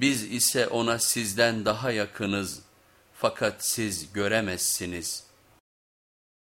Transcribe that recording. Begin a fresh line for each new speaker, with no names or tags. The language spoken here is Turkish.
Biz ise ona sizden daha yakınız fakat siz göremezsiniz.''